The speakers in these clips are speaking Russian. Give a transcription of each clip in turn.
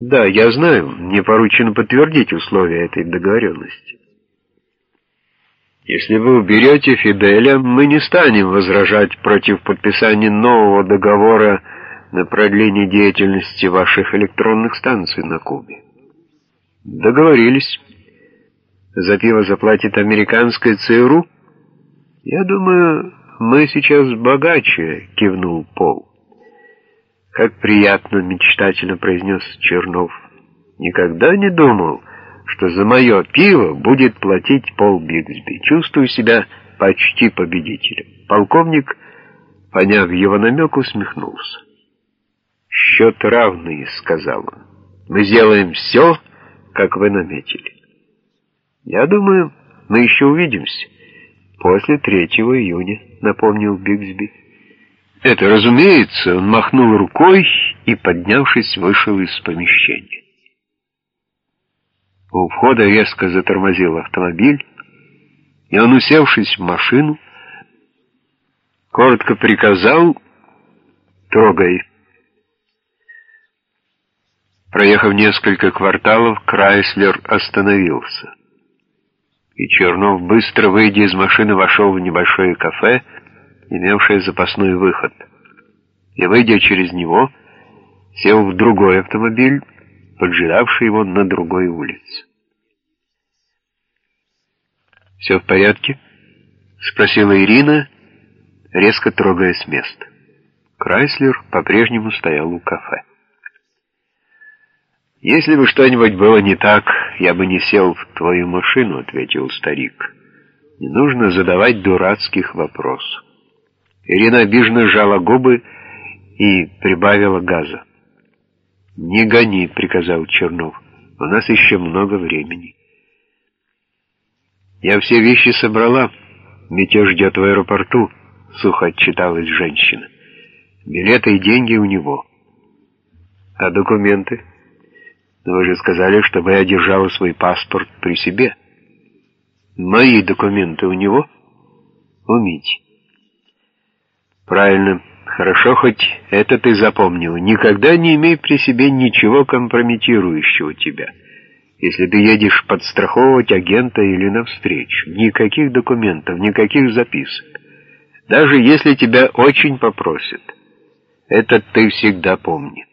Да, я знаю, мне поручено подтвердить условия этой договоренности. Если вы уберете Фиделя, мы не станем возражать против подписания нового договора на продление деятельности ваших электронных станций на Кубе. Договорились. За пиво заплатит американская ЦРУ? Я думаю, мы сейчас богаче, кивнул Пол. Как приятно, мечтательно произнес Чернов. Никогда не думал, что за мое пиво будет платить Пол Бигсби. Чувствую себя почти победителем. Полковник, поняв его намек, усмехнулся. «Счет равный», — сказал он. «Мы сделаем все, как вы наметили. Я думаю, мы еще увидимся после 3 июня», — напомнил Бигсби. Это, разумеется, он махнул рукой и, поднявшись, вышел из помещения. У входа резко затормозил автомобиль, и он, усевшись в машину, коротко приказал «Трогай». Проехав несколько кварталов, Крайслер остановился. И Чернов, быстро выйдя из машины, вошел в небольшое кафе, имевшее запасной выход, и, выйдя через него, сел в другой автомобиль, поджидавший его на другой улице. «Все в порядке?» — спросила Ирина, резко трогая с места. Крайслер по-прежнему стоял у кафе. «Если бы что-нибудь было не так, я бы не сел в твою машину», — ответил старик. «Не нужно задавать дурацких вопросов». Ирина обиженно сжала губы и прибавила газа. «Не гони», — приказал Чернов. «У нас еще много времени». «Я все вещи собрала. Мятеж ждет в аэропорту», — сухо отчиталась женщина. «Билеты и деньги у него». «А документы?» «Вы же сказали, чтобы я держала свой паспорт при себе». «Мои документы у него?» «У Мити». «Правильно. Хорошо, хоть это ты запомнил. Никогда не имей при себе ничего компрометирующего тебя. Если ты едешь подстраховывать агента или навстречу. Никаких документов, никаких записок. Даже если тебя очень попросят. Это ты всегда помни».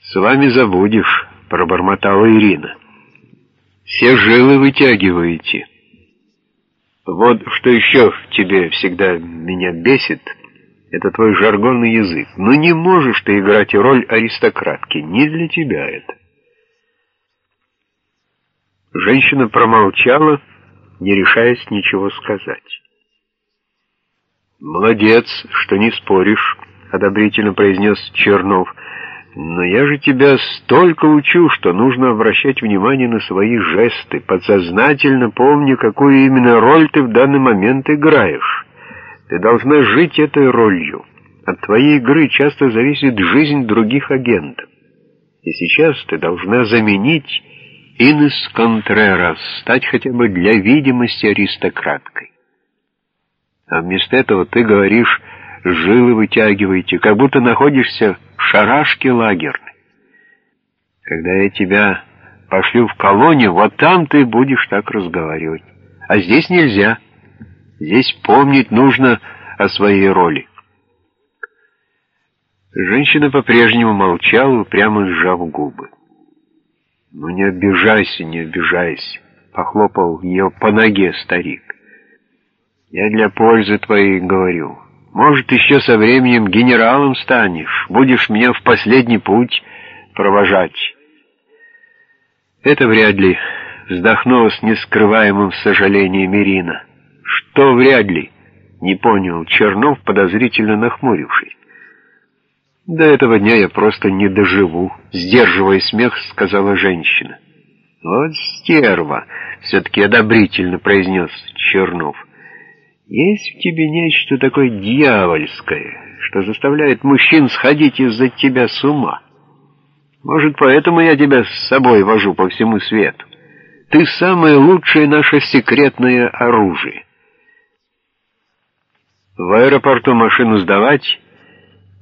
«С вами забудешь», — пробормотала Ирина. «Все жилы вытягиваете». Вот что еще в тебе всегда меня бесит, это твой жаргонный язык. Но не можешь ты играть роль аристократки, не для тебя это. Женщина промолчала, не решаясь ничего сказать. «Молодец, что не споришь», — одобрительно произнес Чернов, — но я же тебя столько учу, что нужно обращать внимание на свои жесты, подсознательно помни, какую именно роль ты в данный момент играешь. Ты должна жить этой ролью. От твоей игры часто зависит жизнь других агентов. И сейчас ты должна заменить Инес Контрерас, стать хотя бы для видимости аристократкой. А вместо этого ты говоришь «жилы вытягиваете», как будто находишься шарашки лагерной. Когда я тебя пошлю в колонию, вот там ты будешь так разговаривать. А здесь нельзя. Здесь помнить нужно о своей роли. Женщина по-прежнему молчала, прямо сжав губы. «Ну не обижайся, не обижайся», — похлопал ее по ноге старик. «Я для пользы твоей говорю. Может, еще со временем генералом станешь, будешь меня в последний путь провожать. Это вряд ли, вздохнула с нескрываемым сожалением Ирина. Что вряд ли? Не понял Чернов, подозрительно нахмурившись. До этого дня я просто не доживу, сдерживая смех, сказала женщина. Вот стерва, все-таки одобрительно произнес Чернов. Есть в тебе нечто такое дьявольское, что заставляет мужчин сходить из-за тебя с ума. Может, поэтому я тебя с собой вожу по всему свету. Ты самое лучшее наше секретное оружие. В аэропорту машину сдавать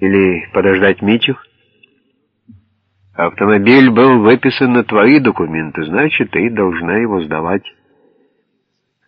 или подождать Митю? Автомобиль был выписан на твои документы, значит, ты должна его сдавать.